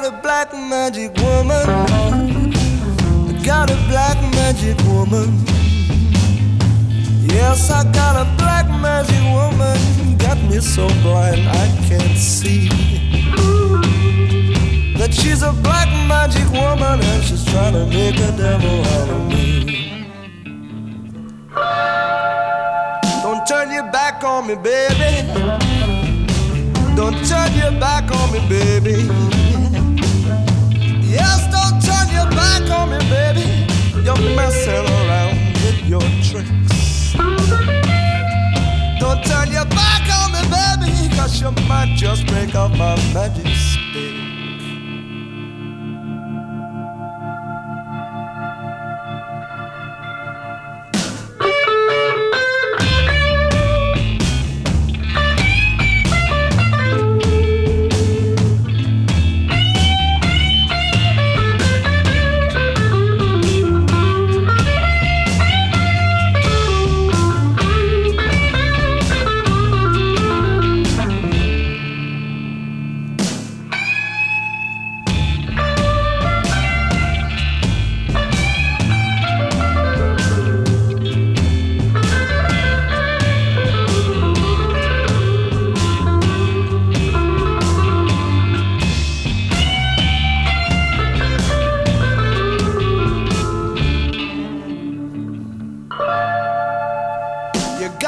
got a black magic woman. I got a black magic woman. Yes, I got a black magic woman. Got me so blind I can't see. That she's a black magic woman and she's trying to make a devil out of me. Don't turn your back on me, baby. Don't turn your back on me, baby. Don't turn your back on me, baby, cause you might just break up my magic stick.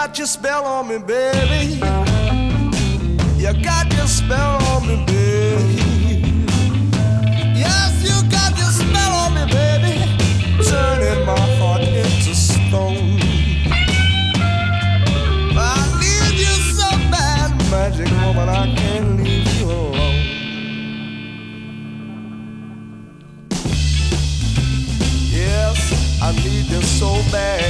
got your spell on me, baby. You got your spell on me, baby. Yes, you got your spell on me, baby. Turning my heart into stone. I need you so bad, magic woman, I can't leave you alone. Yes, I need you so bad.